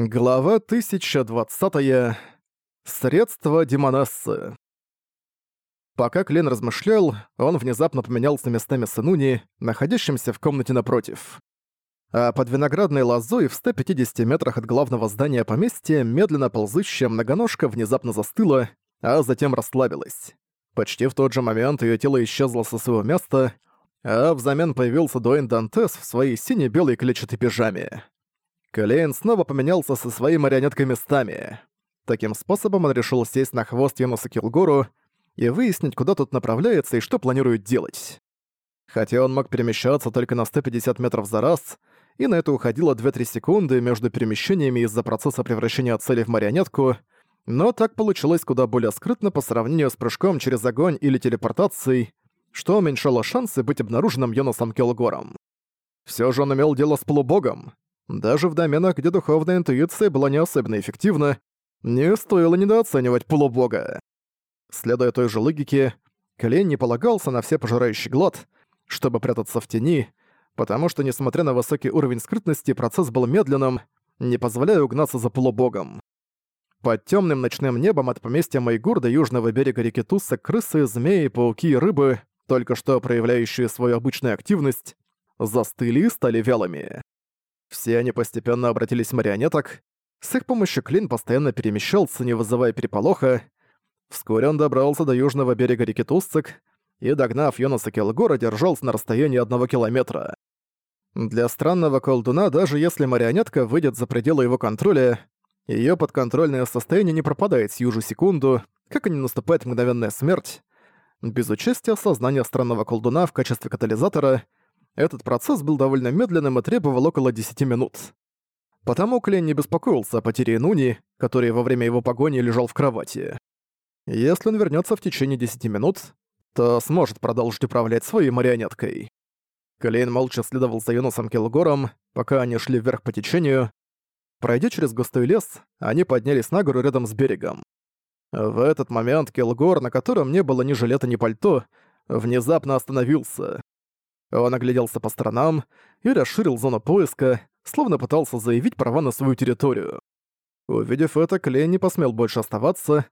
Глава 1020. Средства Демонессы. Пока Клен размышлял, он внезапно поменялся местами с Инуни, находящимся в комнате напротив. А под виноградной лозой в 150 метрах от главного здания поместья медленно ползущая многоножка внезапно застыла, а затем расслабилась. Почти в тот же момент ее тело исчезло со своего места, а взамен появился Дуэйн Дантес в своей сине-белой клетчатой пижаме. Клейн снова поменялся со своей марионеткой местами. Таким способом он решил сесть на хвост Юнуса Килгору и выяснить, куда тот направляется и что планирует делать. Хотя он мог перемещаться только на 150 метров за раз, и на это уходило 2-3 секунды между перемещениями из-за процесса превращения цели в марионетку, но так получилось куда более скрытно по сравнению с прыжком через огонь или телепортацией, что уменьшало шансы быть обнаруженным Йонасом Келгором. Все же он имел дело с полубогом, даже в доменах, где духовная интуиция была не особенно эффективна, не стоило недооценивать полубога. Следуя той же логике, Клейн не полагался на все пожирающий глот, чтобы прятаться в тени, потому что, несмотря на высокий уровень скрытности, процесс был медленным, не позволяя угнаться за полубогом. Под темным ночным небом от поместья Майгур до южного берега реки Туса крысы, змеи, пауки и рыбы, только что проявляющие свою обычную активность, застыли и стали вялыми. Все они постепенно обратились в марионеток. С их помощью Клин постоянно перемещался, не вызывая переполоха. Вскоре он добрался до южного берега реки Тусцик и, догнав Йонаса Келгора, держался на расстоянии одного километра. Для странного колдуна, даже если марионетка выйдет за пределы его контроля, ее подконтрольное состояние не пропадает с южу секунду, как и не наступает мгновенная смерть. Без участия сознания странного колдуна в качестве катализатора — этот процесс был довольно медленным и требовал около 10 минут. Потому Клен не беспокоился о потере Нуни, который во время его погони лежал в кровати. Если он вернется в течение 10 минут, то сможет продолжить управлять своей марионеткой. Клейн молча следовал за Юносом Килгором, пока они шли вверх по течению. Пройдя через густой лес, они поднялись на гору рядом с берегом. В этот момент Килгор, на котором не было ни жилета, ни пальто, внезапно остановился. Он огляделся по сторонам и расширил зону поиска, словно пытался заявить права на свою территорию. Увидев это, Клей не посмел больше оставаться.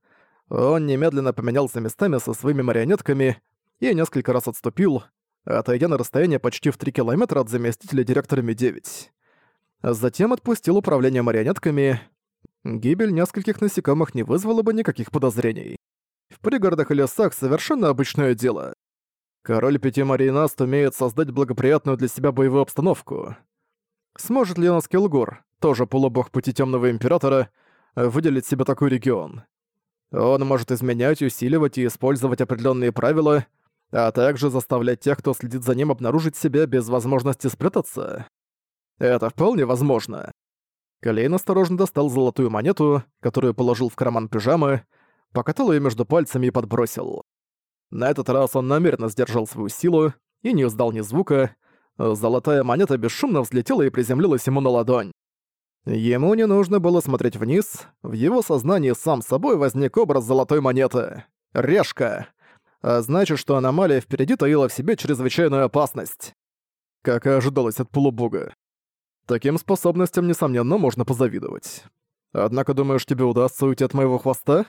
Он немедленно поменялся местами со своими марионетками и несколько раз отступил, отойдя на расстояние почти в 3 километра от заместителя директора Ми-9. Затем отпустил управление марионетками. Гибель нескольких насекомых не вызвала бы никаких подозрений. В пригородах и лесах совершенно обычное дело. Король Пяти Марий Наст умеет создать благоприятную для себя боевую обстановку. Сможет ли Наскилгур, тоже полубог Пути Темного Императора, выделить себе такой регион? Он может изменять, усиливать и использовать определенные правила, а также заставлять тех, кто следит за ним, обнаружить себя без возможности спрятаться. Это вполне возможно. Калейн осторожно достал золотую монету, которую положил в карман пижамы, покатал ее между пальцами и подбросил. На этот раз он намеренно сдержал свою силу и не издал ни звука. Золотая монета бесшумно взлетела и приземлилась ему на ладонь. Ему не нужно было смотреть вниз, в его сознании сам собой возник образ золотой монеты. Решка. А значит, что аномалия впереди таила в себе чрезвычайную опасность. Как и ожидалось от полубога. Таким способностям, несомненно, можно позавидовать. Однако, думаешь, тебе удастся уйти от моего хвоста?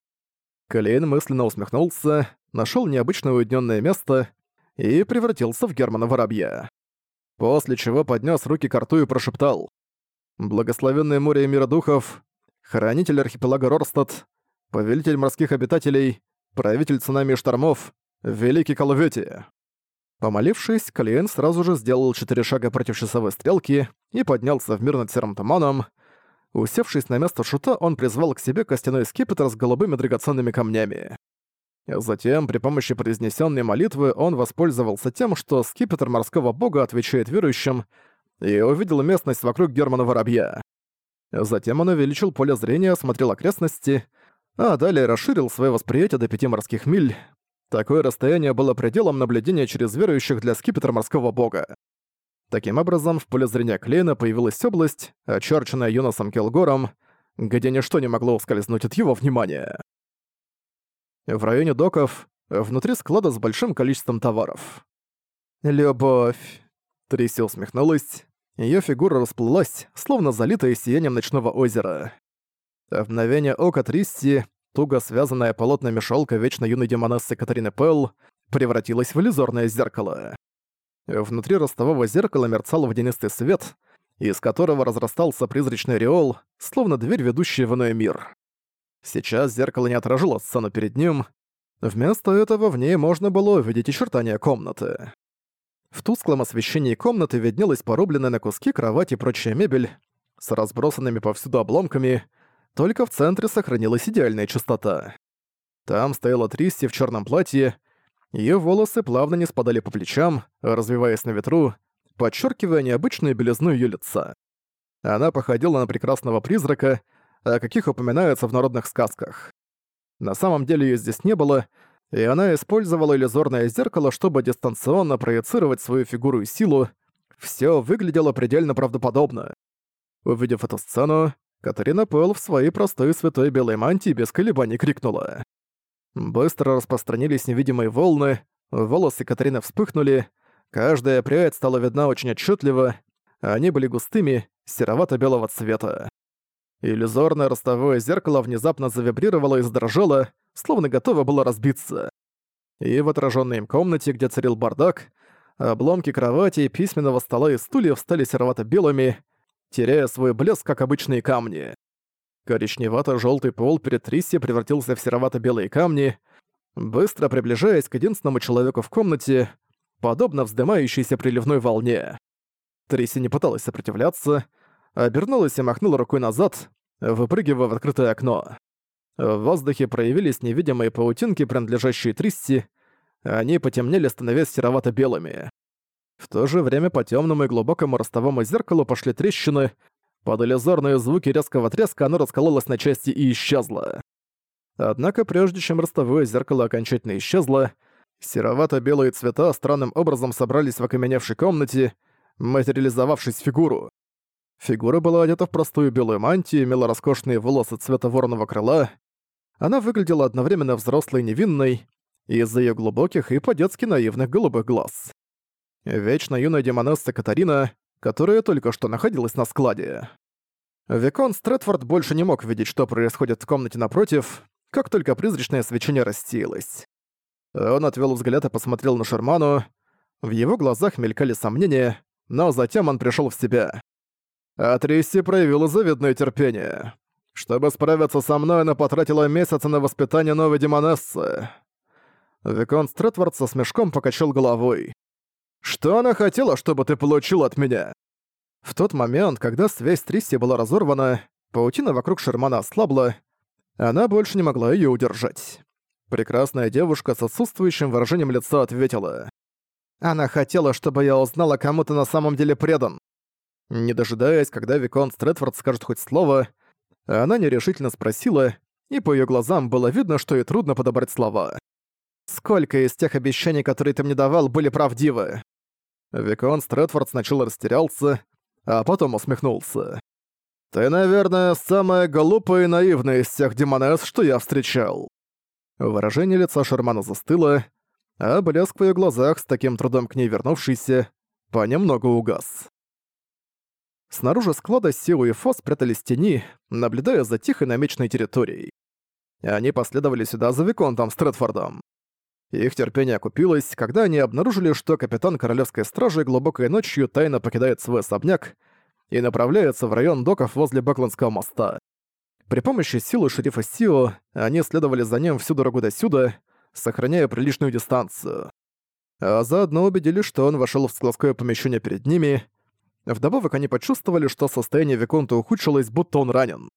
Клейн мысленно усмехнулся нашел необычное уединенное место и превратился в Германа Воробья. После чего поднес руки к рту и прошептал. «Благословенное море мира духов, хранитель архипелага Рорстад, повелитель морских обитателей, правитель цунами и штормов, великий Коловети». Помолившись, Калиен сразу же сделал четыре шага против часовой стрелки и поднялся в мир над серым туманом. Усевшись на место шута, он призвал к себе костяной скипетр с голубыми драгоценными камнями. Затем, при помощи произнесенной молитвы, он воспользовался тем, что скипетр морского бога отвечает верующим, и увидел местность вокруг Германа Воробья. Затем он увеличил поле зрения, осмотрел окрестности, а далее расширил свое восприятие до пяти морских миль. Такое расстояние было пределом наблюдения через верующих для скипетра морского бога. Таким образом, в поле зрения Клейна появилась область, очерченная Юносом Келгором, где ничто не могло ускользнуть от его внимания в районе доков, внутри склада с большим количеством товаров. «Любовь!» Трисси усмехнулась. Её фигура расплылась, словно залитая сиянием ночного озера. В мгновение ока Трисси, туго связанная полотнами шёлка вечно юной демонессы Катерины Пелл, превратилась в иллюзорное зеркало. Внутри ростового зеркала мерцал водянистый свет, из которого разрастался призрачный реол, словно дверь, ведущая в иной мир. Сейчас зеркало не отражало сцену перед ним. Вместо этого в ней можно было увидеть очертания комнаты. В тусклом освещении комнаты виднелась порубленная на куски кровать и прочая мебель с разбросанными повсюду обломками, только в центре сохранилась идеальная чистота. Там стояла Тристи в черном платье, ее волосы плавно не спадали по плечам, развиваясь на ветру, подчеркивая необычную белизну ее лица. Она походила на прекрасного призрака, о каких упоминается в народных сказках. На самом деле ее здесь не было, и она использовала иллюзорное зеркало, чтобы дистанционно проецировать свою фигуру и силу. Все выглядело предельно правдоподобно. Увидев эту сцену, Катерина Пэл в своей простой святой белой мантии без колебаний крикнула. Быстро распространились невидимые волны, волосы Катерины вспыхнули, каждая прядь стала видна очень отчетливо, а они были густыми, серовато-белого цвета. Иллюзорное ростовое зеркало внезапно завибрировало и задрожало, словно готово было разбиться. И в отраженной им комнате, где царил бардак, обломки кровати, письменного стола и стульев стали серовато-белыми, теряя свой блеск, как обычные камни. коричневато желтый пол перед Трисси превратился в серовато-белые камни, быстро приближаясь к единственному человеку в комнате, подобно вздымающейся приливной волне. Трисси не пыталась сопротивляться, Э, обернулась и махнула рукой назад, э, выпрыгивая в открытое окно. Э, в воздухе проявились невидимые паутинки, принадлежащие Тристи, они потемнели, становясь серовато-белыми. В то же время по темному и глубокому ростовому зеркалу пошли трещины, под иллюзорные звуки резкого треска оно раскололось на части и исчезло. Однако прежде чем ростовое зеркало окончательно исчезло, серовато-белые цвета странным образом собрались в окаменевшей комнате, материализовавшись в фигуру. Фигура была одета в простую белую мантию, имела роскошные волосы цвета вороного крыла. Она выглядела одновременно взрослой и невинной, из-за ее глубоких и по-детски наивных голубых глаз. Вечно юная демонесса Катарина, которая только что находилась на складе. Викон Стрэдфорд больше не мог видеть, что происходит в комнате напротив, как только призрачное свечение рассеялось. Он отвел взгляд и посмотрел на Шерману. В его глазах мелькали сомнения, но затем он пришел в себя а Трисси проявила завидное терпение. Чтобы справиться со мной, она потратила месяцы на воспитание новой демонессы. Виконт Стретвард со смешком покачал головой. «Что она хотела, чтобы ты получил от меня?» В тот момент, когда связь Трисси была разорвана, паутина вокруг Шермана ослабла, она больше не могла ее удержать. Прекрасная девушка с отсутствующим выражением лица ответила. «Она хотела, чтобы я узнала, кому ты на самом деле предан. Не дожидаясь, когда Виконт Стрэдфорд скажет хоть слово, она нерешительно спросила, и по её глазам было видно, что ей трудно подобрать слова. «Сколько из тех обещаний, которые ты мне давал, были правдивы?» Викон Стрэдфорд сначала растерялся, а потом усмехнулся. «Ты, наверное, самая глупая и наивная из всех демонесс, что я встречал». Выражение лица Шермана застыло, а блеск в её глазах, с таким трудом к ней вернувшийся, понемногу угас. Снаружи склада Сиу и Фо спрятались в тени, наблюдая за тихой намеченной территорией. Они последовали сюда за Виконтом Стрэдфордом. Их терпение окупилось, когда они обнаружили, что капитан Королевской Стражи глубокой ночью тайно покидает свой особняк и направляется в район доков возле Бакландского моста. При помощи силы шерифа Сио они следовали за ним всю дорогу до сюда, сохраняя приличную дистанцию. А заодно убедились, что он вошел в складское помещение перед ними Вдобавок они почувствовали, что состояние Виконта ухудшилось, будто он ранен.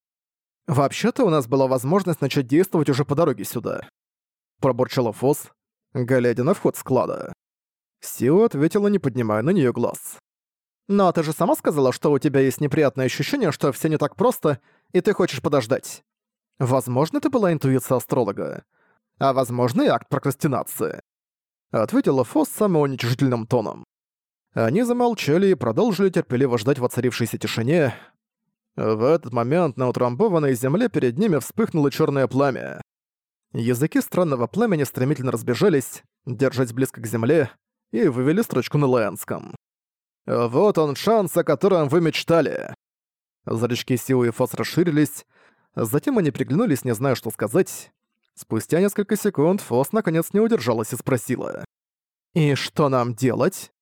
«Вообще-то у нас была возможность начать действовать уже по дороге сюда», — пробурчала Фос, глядя на вход склада. Сио ответила, не поднимая на нее глаз. «Но ты же сама сказала, что у тебя есть неприятное ощущение, что все не так просто, и ты хочешь подождать. Возможно, это была интуиция астролога, а возможно и акт прокрастинации», — ответила Фос самоуничижительным тоном. Они замолчали и продолжили терпеливо ждать в оцарившейся тишине. В этот момент на утрамбованной земле перед ними вспыхнуло черное пламя. Языки странного пламени стремительно разбежались, держась близко к земле, и вывели строчку на лаянском. «Вот он шанс, о котором вы мечтали!» Зрачки Сиу и Фос расширились, затем они приглянулись, не зная, что сказать. Спустя несколько секунд Фос наконец не удержалась и спросила. «И что нам делать?»